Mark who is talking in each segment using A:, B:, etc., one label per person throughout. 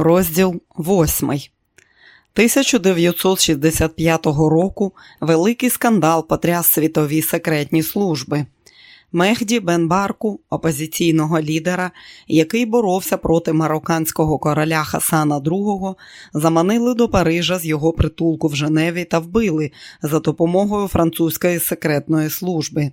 A: Розділ 8. 1965 року великий скандал потряс світові секретні служби. Мехді Бенбарку, опозиційного лідера, який боровся проти марокканського короля Хасана II, заманили до Парижа з його притулку в Женеві та вбили за допомогою французької секретної служби.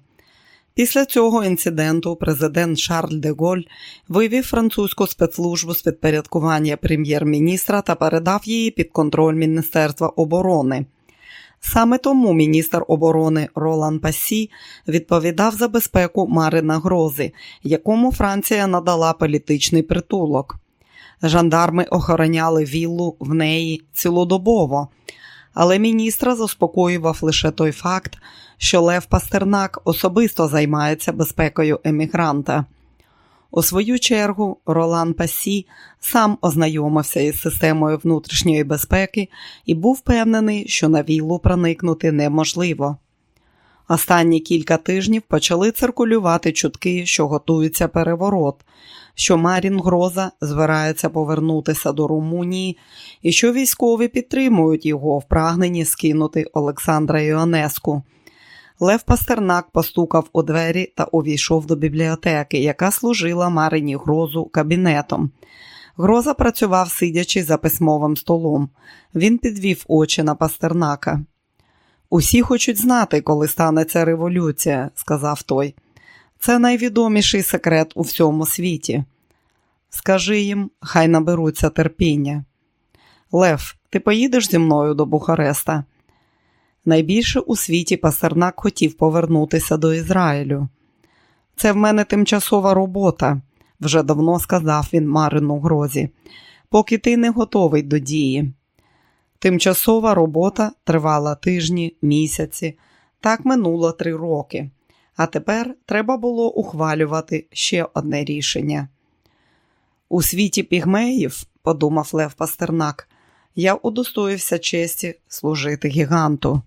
A: Після цього інциденту президент Шарль де Голь вивів французьку спецслужбу з підпорядкування прем'єр-міністра та передав її під контроль Міністерства оборони. Саме тому міністр оборони Ролан Пасі відповідав за безпеку Марина Грози, якому Франція надала політичний притулок. Жандарми охороняли віллу в неї цілодобово, але міністра заспокоював лише той факт, що Лев Пастернак особисто займається безпекою емігранта. У свою чергу, Ролан Пасі сам ознайомився із системою внутрішньої безпеки і був впевнений, що на віллу проникнути неможливо. Останні кілька тижнів почали циркулювати чутки, що готується переворот, що Марін Гроза збирається повернутися до Румунії і що військові підтримують його в прагненні скинути Олександра Іонеску. Лев Пастернак постукав у двері та увійшов до бібліотеки, яка служила Марині Грозу кабінетом. Гроза працював, сидячи за письмовим столом. Він підвів очі на Пастернака. Усі хочуть знати, коли станеться революція, сказав той. Це найвідоміший секрет у всьому світі. Скажи їм, хай наберуться терпіння. Лев, ти поїдеш зі мною до Бухареста? Найбільше у світі Пастернак хотів повернутися до Ізраїлю. Це в мене тимчасова робота, вже давно сказав він Марину Грозі, поки ти не готовий до дії. Тимчасова робота тривала тижні, місяці, так минуло три роки, а тепер треба було ухвалювати ще одне рішення. У світі пігмеїв, подумав Лев Пастернак, я удостоївся честі служити гіганту.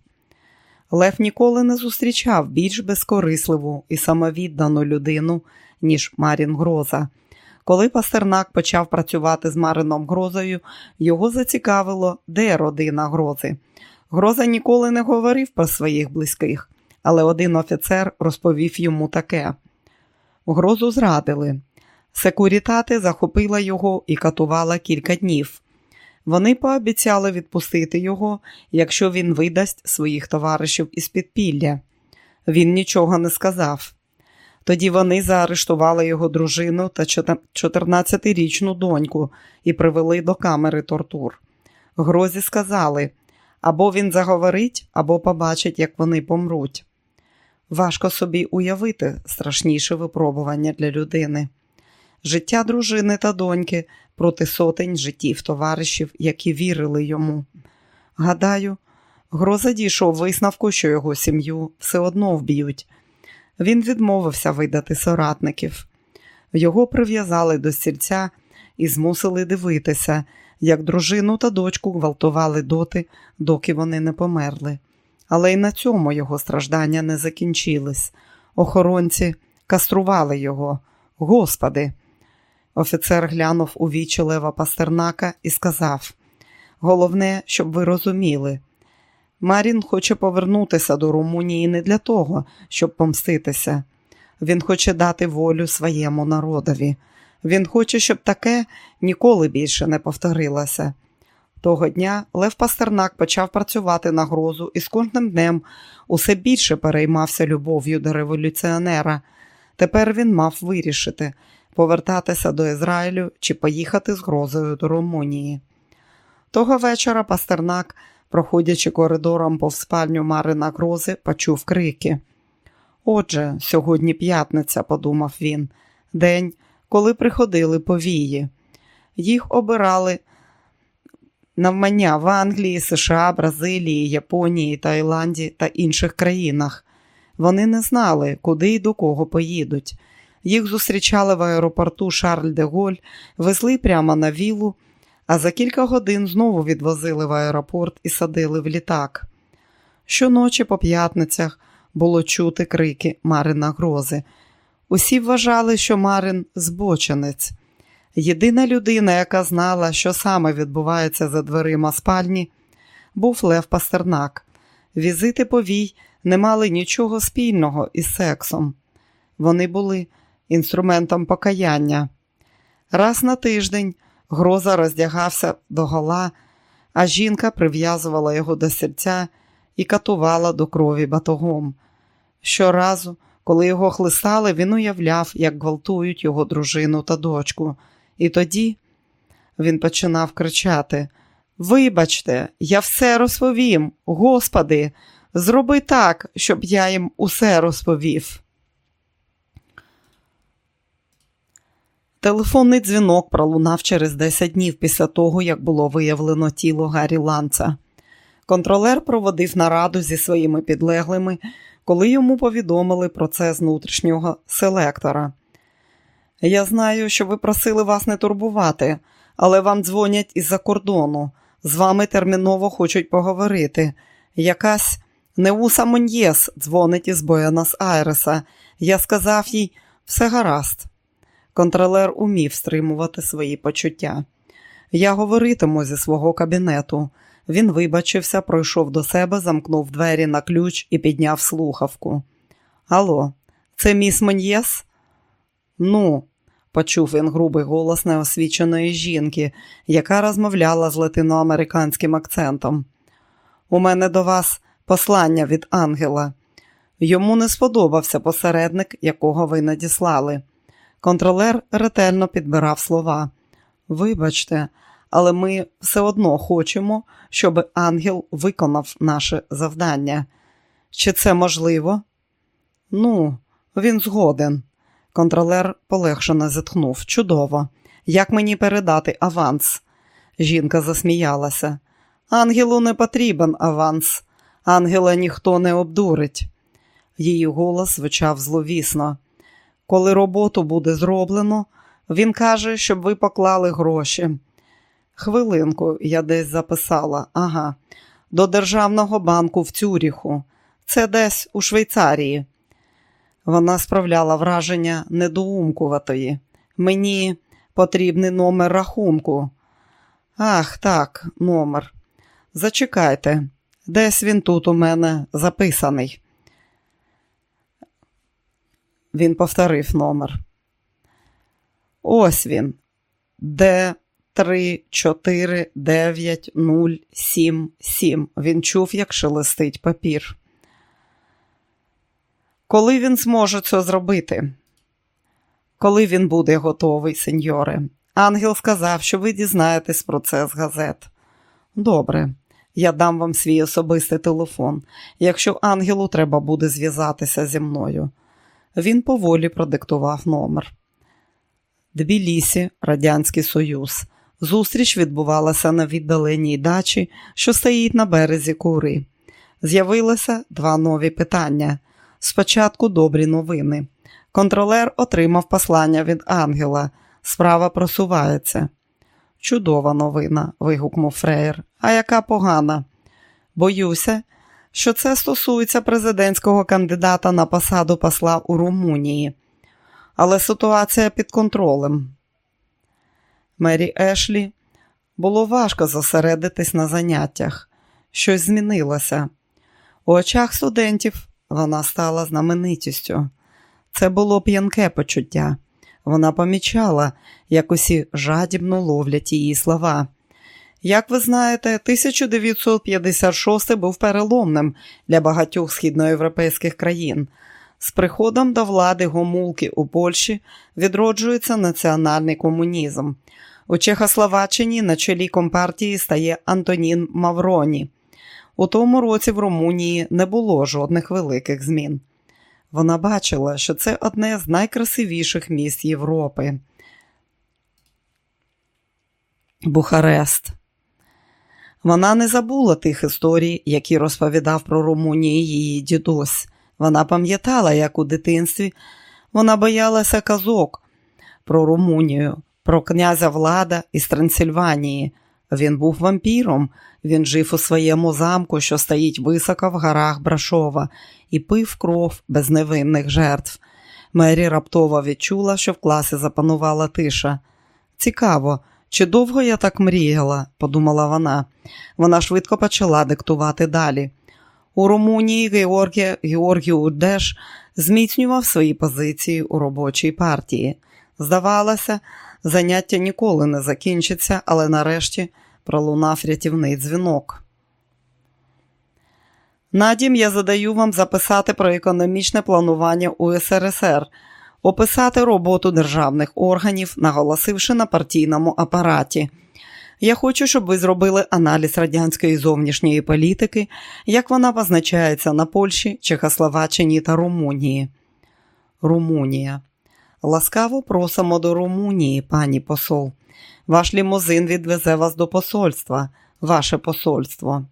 A: Лев ніколи не зустрічав більш безкорисливу і самовіддану людину, ніж Марін Гроза. Коли Пастернак почав працювати з Марином Грозою, його зацікавило, де родина Грози. Гроза ніколи не говорив про своїх близьких, але один офіцер розповів йому таке: Грозу зрадили. Секурітати захопила його і катувала кілька днів. Вони пообіцяли відпустити його, якщо він видасть своїх товаришів із підпілля. Він нічого не сказав. Тоді вони заарештували його дружину та 14-річну доньку і привели до камери тортур. Грозі сказали або він заговорить, або побачить, як вони помруть. Важко собі уявити страшніше випробування для людини. Життя дружини та доньки проти сотень життів товаришів, які вірили йому. Гадаю, Гроза дійшов висновку, що його сім'ю все одно вб'ють. Він відмовився видати соратників. Його прив'язали до стільця і змусили дивитися, як дружину та дочку гвалтували доти, доки вони не померли. Але й на цьому його страждання не закінчились. Охоронці кастрували його. Господи! Офіцер глянув у вічі Лева Пастернака і сказав: Головне, щоб ви розуміли, Марін хоче повернутися до Румунії не для того, щоб помститися. Він хоче дати волю своєму народові. Він хоче, щоб таке ніколи більше не повторилося. Того дня Лев Пастернак почав працювати на грозу і з кожним днем усе більше переймався любов'ю до революціонера. Тепер він мав вирішити, повертатися до Ізраїлю чи поїхати з грозою до Румунії. Того вечора Пастернак, проходячи коридором повз спальню Марина Грози, почув крики. Отже, сьогодні п'ятниця, подумав він, день, коли приходили повії. Їх обирали навмання в Англії, США, Бразилії, Японії, Таїланді та інших країнах. Вони не знали, куди і до кого поїдуть. Їх зустрічали в аеропорту Шарль де Голь, везли прямо на вілу, а за кілька годин знову відвозили в аеропорт і садили в літак. Щоночі по п'ятницях було чути крики Марина Грози. Усі вважали, що Марин збоченець. Єдина людина, яка знала, що саме відбувається за дверима спальні, був Лев Пастернак. Візити повій не мали нічого спільного із сексом. Вони були інструментом покаяння. Раз на тиждень гроза роздягався до гола, а жінка прив'язувала його до серця і катувала до крові батогом. Щоразу, коли його хлистали, він уявляв, як гвалтують його дружину та дочку. І тоді він починав кричати: Вибачте, я все розповім, Господи, зроби так, щоб я їм усе розповів. Телефонний дзвінок пролунав через 10 днів після того, як було виявлено тіло Гаррі Ланца. Контролер проводив нараду зі своїми підлеглими, коли йому повідомили про це з внутрішнього селектора. Я знаю, що ви просили вас не турбувати, але вам дзвонять із-за кордону. З вами терміново хочуть поговорити. Якась Неуса Моньєс дзвонить із Буенос-Айреса. Я сказав їй все гаразд. Контролер умів стримувати свої почуття. Я говоритиму зі свого кабінету. Він вибачився, пройшов до себе, замкнув двері на ключ і підняв слухавку. Алло, це міс Моньєс? Ну, почув він грубий голос неосвіченої жінки, яка розмовляла з латиноамериканським акцентом. У мене до вас послання від ангела. Йому не сподобався посередник, якого ви надіслали. Контролер ретельно підбирав слова. Вибачте, але ми все одно хочемо, щоб ангел виконав наше завдання. Чи це можливо? Ну, він згоден. Контролер полегшено зітхнув. Чудово. Як мені передати аванс? Жінка засміялася. Ангелу не потрібен аванс. Ангела ніхто не обдурить. Її голос звучав зловісно. Коли роботу буде зроблено, він каже, щоб ви поклали гроші. Хвилинку, я десь записала, ага, до Державного банку в Цюріху. Це десь у Швейцарії. Вона справляла враження недоумкуватої. Мені потрібний номер рахунку. Ах, так, номер. Зачекайте, десь він тут у мене записаний. Він повторив номер. Ось він. Д 3 4 9 0 7 7. Він чув, як шелестить папір. Коли він зможе це зробити? Коли він буде готовий, сеньоре? Ангел сказав, що ви дізнаєтесь про це з газет. Добре, я дам вам свій особистий телефон, якщо ангелу треба буде зв'язатися зі мною. Він поволі продиктував номер. Тбілісі, Радянський Союз. Зустріч відбувалася на віддаленій дачі, що стоїть на березі кури. З'явилося два нові питання. Спочатку добрі новини. Контролер отримав послання від ангела. Справа просувається. Чудова новина, вигукнув Фреєр. А яка погана? Боюся, що це стосується президентського кандидата на посаду посла у Румунії. Але ситуація під контролем. Мері Ешлі було важко зосередитись на заняттях. Щось змінилося. У очах студентів вона стала знаменитістю. Це було п'янке почуття. Вона помічала, як усі жадібно ловлять її слова. Як ви знаєте, 1956 був переломним для багатьох східноєвропейських країн. З приходом до влади гомулки у Польщі відроджується національний комунізм. У Чехословаччині на чолі компартії стає Антонін Мавроні. У тому році в Румунії не було жодних великих змін. Вона бачила, що це одне з найкрасивіших міст Європи. Бухарест. Вона не забула тих історій, які розповідав про Румунію її дідусь. Вона пам'ятала, як у дитинстві вона боялася казок про Румунію, про князя Влада із Трансильванії. Він був вампіром, він жив у своєму замку, що стоїть високо в горах Брашова, і пив кров без невинних жертв. Мері раптово відчула, що в класі запанувала тиша. Цікаво, чи довго я так мріяла, подумала вона. Вона швидко почала диктувати далі. У Румунії Георгія Георгій Удеш зміцнював свої позиції у робочій партії. Здавалося, заняття ніколи не закінчиться, але нарешті пролунав рятівний дзвінок. Надім я задаю вам записати про економічне планування у СРСР, описати роботу державних органів, наголосивши на партійному апараті. Я хочу, щоб ви зробили аналіз радянської зовнішньої політики, як вона позначається на Польщі, Чехословаччині та Румунії. Румунія. Ласкаво просимо до Румунії, пані посол. Ваш лімузин відвезе вас до посольства, ваше посольство.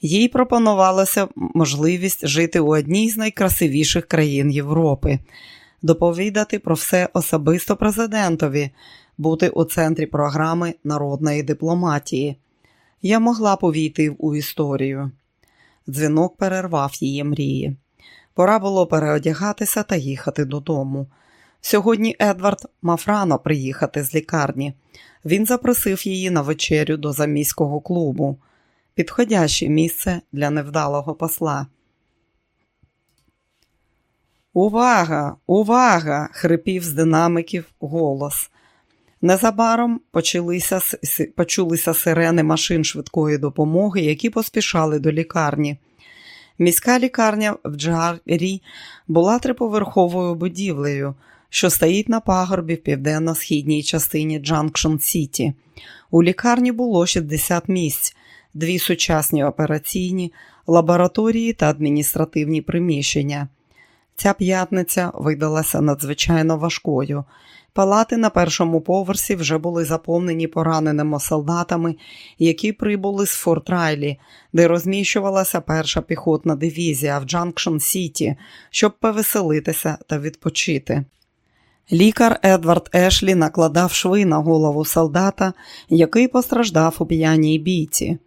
A: Їй пропонувалася можливість жити у одній з найкрасивіших країн Європи, доповідати про все особисто президентові, бути у центрі програми народної дипломатії. Я могла повійти у історію. Дзвінок перервав її мрії. Пора було переодягатися та їхати додому. Сьогодні Едвард мав рано приїхати з лікарні. Він запросив її на вечерю до заміського клубу підходяще місце для невдалого посла. Увага, увага! хрипів з динамиків голос. Незабаром почалися, почулися сирени машин швидкої допомоги, які поспішали до лікарні. Міська лікарня в Джарі була триповерховою будівлею, що стоїть на пагорбі в південно-східній частині Джанкшн Сіті. У лікарні було 60 місць, дві сучасні операційні, лабораторії та адміністративні приміщення. Ця п'ятниця видалася надзвичайно важкою. Палати на першому поверсі вже були заповнені пораненими солдатами, які прибули з Форт Райлі, де розміщувалася перша піхотна дивізія в Джанкшн Сіті, щоб повеселитися та відпочити. Лікар Едвард Ешлі накладав шви на голову солдата, який постраждав у п'яній бійці.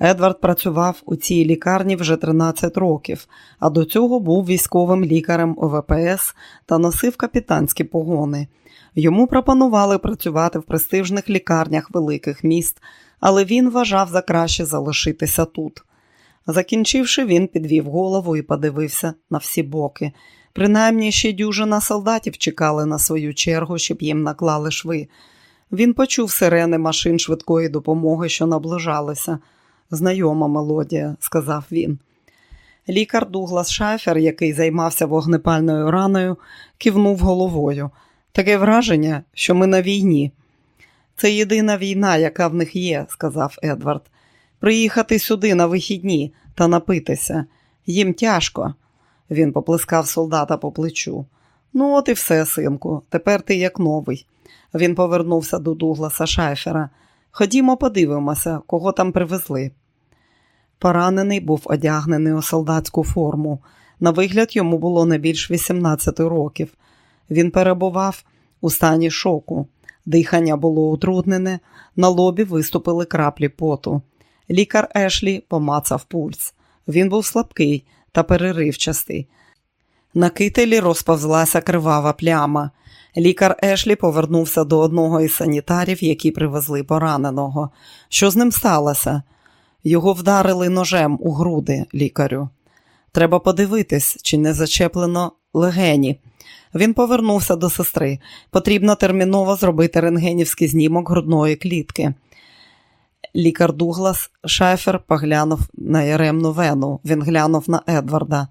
A: Едвард працював у цій лікарні вже 13 років, а до цього був військовим лікарем у ВПС та носив капітанські погони. Йому пропонували працювати в престижних лікарнях великих міст, але він вважав за краще залишитися тут. Закінчивши, він підвів голову і подивився на всі боки. Принаймні ще дюжина солдатів чекали на свою чергу, щоб їм наклали шви. Він почув сирени машин швидкої допомоги, що наближалися. Знайома мелодія, сказав він. Лікар Дуглас Шайфер, який займався вогнепальною раною, кивнув головою. Таке враження, що ми на війні. Це єдина війна, яка в них є, сказав Едвард. Приїхати сюди на вихідні та напитися. Їм тяжко. Він поплескав солдата по плечу. Ну, от і все, синку, тепер ти як новий. Він повернувся до Дугласа Шайфера. Ходімо, подивимося, кого там привезли. Поранений був одягнений у солдатську форму. На вигляд йому було не більш 18 років. Він перебував у стані шоку. Дихання було утруднене, на лобі виступили краплі поту. Лікар Ешлі помацав пульс. Він був слабкий та переривчастий. На кителі розповзлася кривава пляма. Лікар Ешлі повернувся до одного із санітарів, які привезли пораненого. Що з ним сталося? Його вдарили ножем у груди лікарю. Треба подивитись, чи не зачеплено легені. Він повернувся до сестри. Потрібно терміново зробити рентгенівський знімок грудної клітки. Лікар Дуглас Шайфер поглянув на яремну вену. Він глянув на Едварда.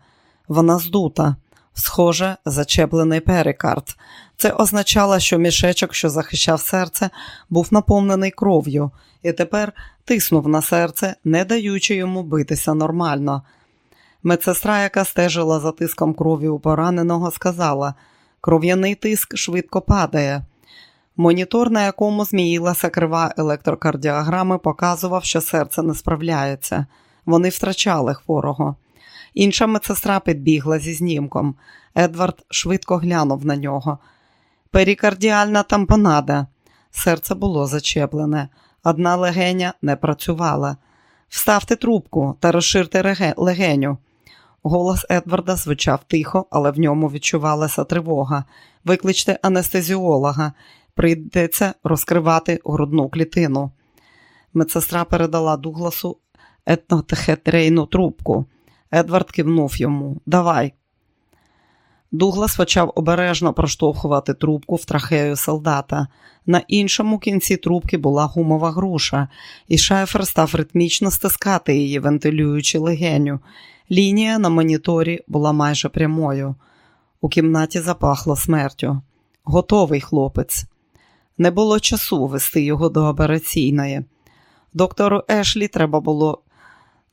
A: Вона здута, схоже, зачеплений перикард. Це означало, що мішечок, що захищав серце, був наповнений кров'ю, і тепер тиснув на серце, не даючи йому битися нормально. Медсестра, яка стежила за тиском крові у пораненого, сказала: кров'яний тиск швидко падає. Монітор, на якому зміїлася крива електрокардіограми, показував, що серце не справляється. Вони втрачали хворого. Інша медсестра підбігла зі знімком. Едвард швидко глянув на нього. Перікардіальна тампонада. Серце було зачеплене. Одна легеня не працювала. Вставте трубку та розширте легеню. Голос Едварда звучав тихо, але в ньому відчувалася тривога. Викличте анестезіолога. прийдеться розкривати грудну клітину. Медсестра передала Дугласу етнотехетрейну трубку. Едвард кивнув йому. Давай. Дуглас почав обережно проштовхувати трубку в трахею солдата. На іншому кінці трубки була гумова груша, і шайфер став ритмічно стискати її, вентилюючи легеню. Лінія на моніторі була майже прямою. У кімнаті запахло смертю. Готовий хлопець. Не було часу вести його до операційної. Доктору Ешлі треба було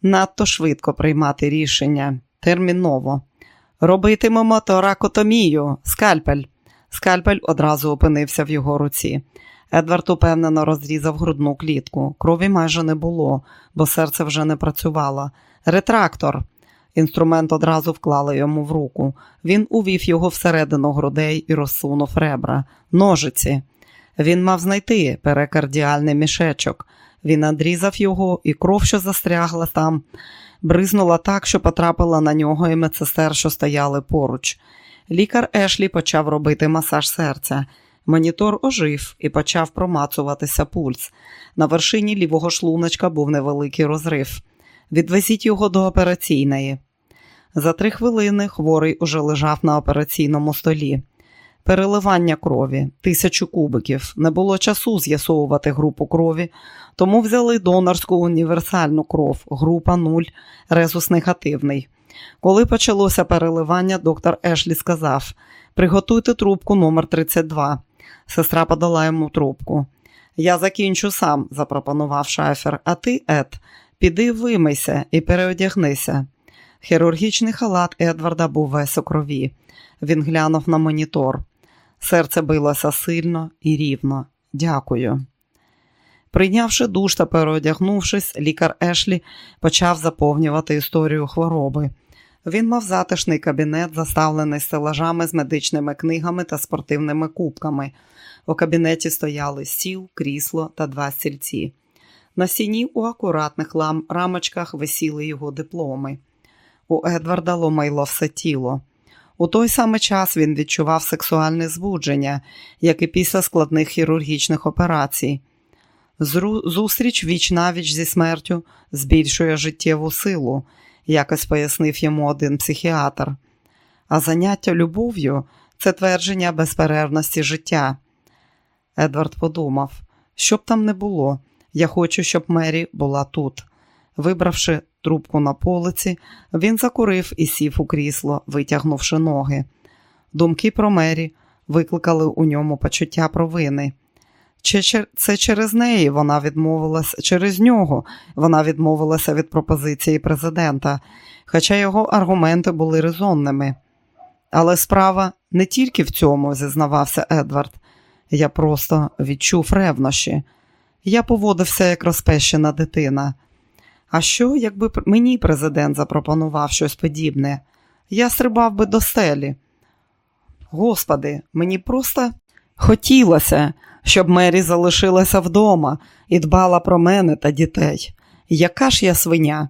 A: надто швидко приймати рішення. Терміново. Робитимемо торакотомію, скальпель. Скальпель одразу опинився в його руці. Едвард упевнено розрізав грудну клітку. Крові майже не було, бо серце вже не працювало. Ретрактор. Інструмент одразу вклали йому в руку. Він увів його всередину грудей і розсунув ребра. Ножиці. Він мав знайти перекардіальний мішечок. Він надрізав його, і кров, що застрягла там, бризнула так, що потрапила на нього і медсестер, що стояли поруч. Лікар Ешлі почав робити масаж серця. Монітор ожив і почав промацуватися пульс. На вершині лівого шлуночка був невеликий розрив. Відвезіть його до операційної. За три хвилини хворий уже лежав на операційному столі. Переливання крові, тисячу кубиків. Не було часу з'ясовувати групу крові, тому взяли донорську універсальну кров, група 0, резус негативний. Коли почалося переливання, доктор Ешлі сказав: Приготуйте трубку номер 32 Сестра подала йому трубку. Я закінчу сам, запропонував шайфер, а ти, Ед, піди вимийся і переодягнися. Хірургічний халат Едварда був весь у крові. Він глянув на монітор. Серце билося сильно і рівно. Дякую. Прийнявши душ та переодягнувшись, лікар Ешлі почав заповнювати історію хвороби. Він мав затишний кабінет, заставлений стелажами з медичними книгами та спортивними кубками. У кабінеті стояли стіл, крісло та два стільці. На сіні у акуратних рамочках висіли його дипломи. У Едварда ломайло все тіло. У той самий час він відчував сексуальне збудження, як і після складних хірургічних операцій. Зустріч віч навіч зі смертю збільшує життєву силу, якось пояснив йому один психіатр. А заняття любов'ю це твердження безперервності життя. Едвард подумав, що б там не було, я хочу, щоб Мері була тут. Вибравши трубку на полиці, він закурив і сів у крісло, витягнувши ноги. Думки про Мері викликали у ньому почуття провини. Чи це через неї вона відмовилася, через нього вона відмовилася від пропозиції президента, хоча його аргументи були резонними. Але справа не тільки в цьому, зізнавався Едвард. Я просто відчув ревнощі. Я поводився як розпещена дитина. А що, якби мені президент запропонував щось подібне? Я стрибав би до стелі. Господи, мені просто хотілося, щоб Мері залишилася вдома і дбала про мене та дітей. Яка ж я свиня?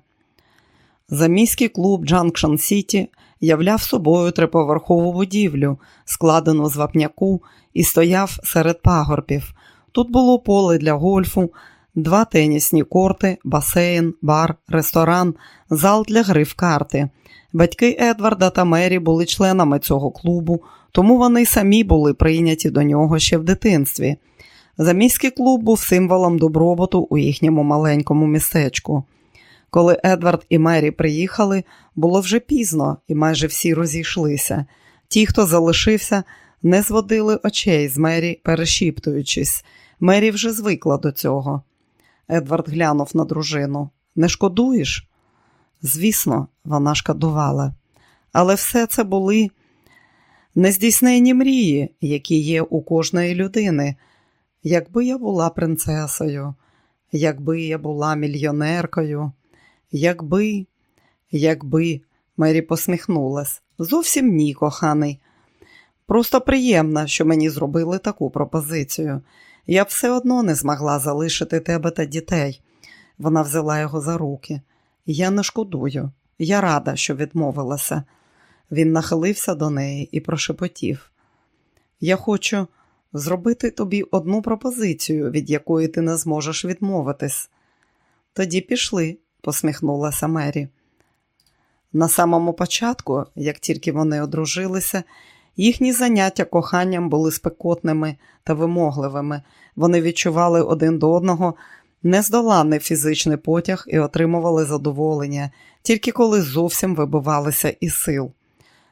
A: Заміський клуб Джанкшн Сіті являв собою триповерхову будівлю, складену з вапняку, і стояв серед пагорбів. Тут було поле для гольфу, два тенісні корти, басейн, бар, ресторан, зал для гри в карти. Батьки Едварда та Мері були членами цього клубу, тому вони самі були прийняті до нього ще в дитинстві. Заміський клуб був символом добробуту у їхньому маленькому містечку. Коли Едвард і Мері приїхали, було вже пізно і майже всі розійшлися. Ті, хто залишився, не зводили очей з Мері, перешіптуючись. Мері вже звикла до цього. Едвард глянув на дружину. Не шкодуєш? Звісно, вона шкодувала. Але все це були нездійснені мрії, які є у кожної людини. Якби я була принцесою, якби я була мільйонеркою, якби, якби, Мері посміхнулась. Зовсім ні, коханий. Просто приємно, що мені зробили таку пропозицію. Я все одно не змогла залишити тебе та дітей. Вона взяла його за руки. Я не шкодую, я рада, що відмовилася. Він нахилився до неї і прошепотів. Я хочу зробити тобі одну пропозицію, від якої ти не зможеш відмовитись. Тоді пішли, посміхнулася Мері. На самому початку, як тільки вони одружилися, їхні заняття коханням були спекотними та вимогливими. Вони відчували один до одного нездоланний фізичний потяг і отримували задоволення, тільки коли зовсім вибивалися із сил.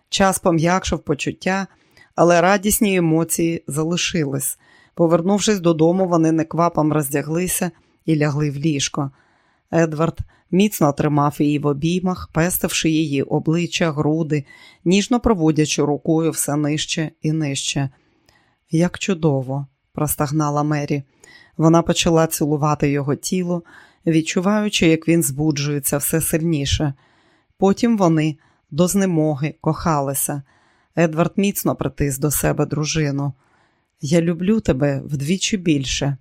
A: Час пом'якшив почуття, але радісні емоції залишились. Повернувшись додому, вони неквапом роздяглися і лягли в ліжко. Едвард міцно тримав її в обіймах, пестивши її обличчя, груди, ніжно проводячи рукою все нижче і нижче. Як чудово, простагнала Мері. Вона почала цілувати його тіло, відчуваючи, як він збуджується все сильніше. Потім вони до знемоги кохалися. Едвард міцно притис до себе дружину. Я люблю тебе вдвічі більше.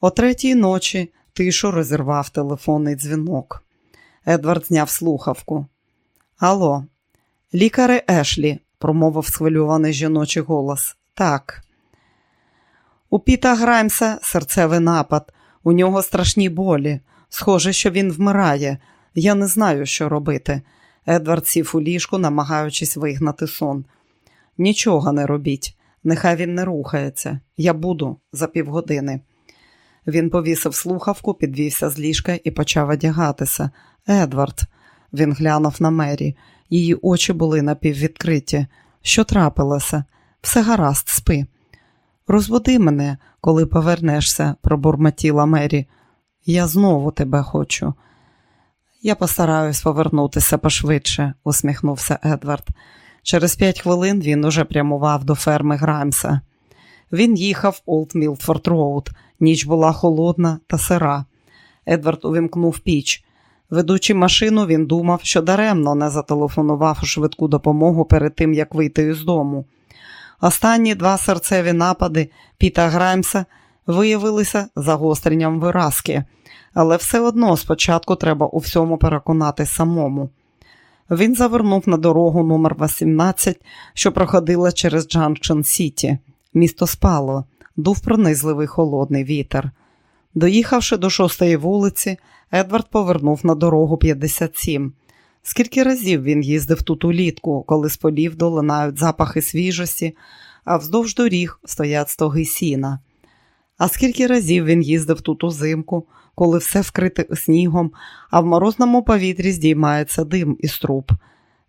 A: О третій ночі тишу розірвав телефонний дзвінок. Едвард зняв слухавку. Алло, лікари Ешлі, промовив схвильований жіночий голос. Так. У Піта Граймса серцевий напад, у нього страшні болі. Схоже, що він вмирає. Я не знаю, що робити. Едвард сів у ліжку, намагаючись вигнати сон. Нічого не робіть, нехай він не рухається. Я буду за півгодини. Він повісив слухавку, підвівся з ліжка і почав одягатися. Едвард, він глянув на Мері. Її очі були напіввідкриті. Що трапилося? Все гаразд, спи. Розбуди мене, коли повернешся, пробурмотіла Мері. Я знову тебе хочу. Я постараюсь повернутися пошвидше, усміхнувся Едвард. Через п'ять хвилин він уже прямував до ферми Граймса. Він їхав Олд Мілфорд Роуд. Ніч була холодна та сира. Едвард увімкнув піч. Ведучи машину, він думав, що даремно не зателефонував у швидку допомогу перед тим, як вийти із дому. Останні два серцеві напади Піта Граймса виявилися загостренням виразки, але все одно спочатку треба у всьому переконатися самому. Він завернув на дорогу номер 18 що проходила через Джанкшн Сіті. Місто спало, дув пронизливий холодний вітер. Доїхавши до шостої вулиці, Едвард повернув на дорогу 57. Скільки разів він їздив тут улітку, коли з полів долинають запахи свіжості, а вздовж доріг стоять стоги сіна. А скільки разів він їздив тут узимку, коли все вкрите снігом, а в морозному повітрі здіймається дим із труб.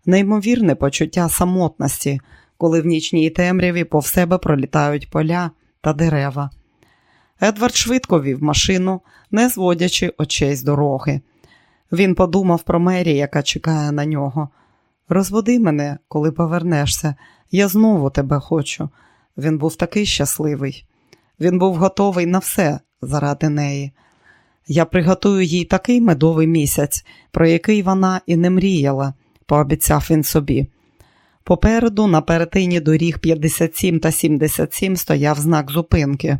A: Неймовірне почуття самотності, коли в нічній темряві пов себе пролітають поля та дерева. Едвард швидко вів машину, не зводячи очей з дороги. Він подумав про Мері, яка чекає на нього. Розводи мене, коли повернешся, я знову тебе хочу. Він був такий щасливий. Він був готовий на все заради неї. Я приготую їй такий медовий місяць, про який вона і не мріяла, пообіцяв він собі. Попереду, на перетині доріг 57 та 77 стояв знак зупинки.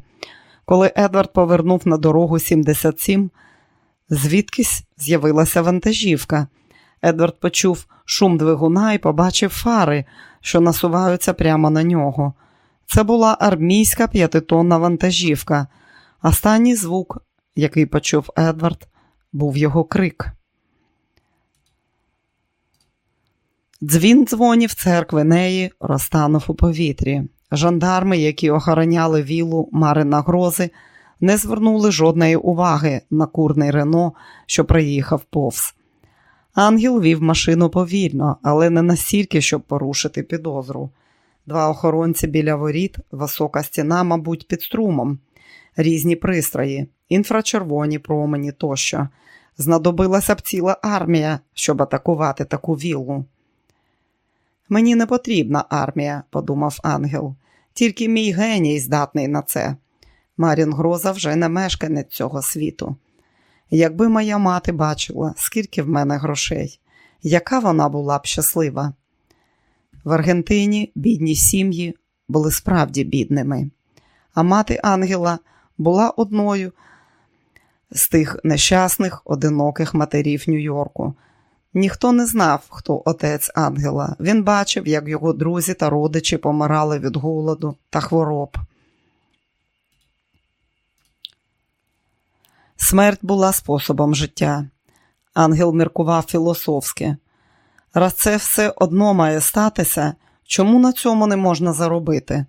A: Коли Едвард повернув на дорогу 77, звідкись з'явилася вантажівка. Едвард почув шум двигуна і побачив фари, що насуваються прямо на нього. Це була армійська п'ятитонна вантажівка. Останній звук, який почув Едвард, був його крик. Дзвін дзвонів церкви неї розтанув у повітрі. Жандарми, які охороняли вілу Марина Грози, не звернули жодної уваги на курний Рено, що приїхав повз. Ангел вів машину повільно, але не настільки, щоб порушити підозру. Два охоронці біля воріт, висока стіна, мабуть, під струмом, різні пристрої, інфрачервоні промені тощо. Знадобилася б ціла армія, щоб атакувати таку віллу. Мені не потрібна армія, подумав ангел, тільки мій геній здатний на це. Марін Гроза вже не мешканець цього світу. Якби моя мати бачила, скільки в мене грошей, яка вона була б щаслива. В Аргентині бідні сім'ї були справді бідними, а мати Ангела була одною з тих нещасних, одиноких матерів Нью-Йорку. Ніхто не знав, хто отець ангела. Він бачив, як його друзі та родичі помирали від голоду та хвороб. Смерть була способом життя. Ангел міркував філософськи. Раз це все одно має статися, чому на цьому не можна заробити?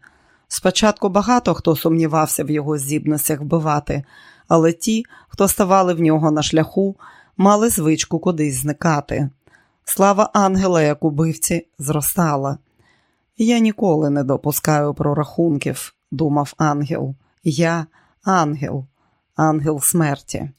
A: Спочатку багато хто сумнівався в його здібностях вбивати, але ті, хто ставали в нього на шляху, мали звичку кудись зникати. Слава ангела, як убивці, зростала. Я ніколи не допускаю прорахунків, думав ангел. Я ангел, ангел смерті.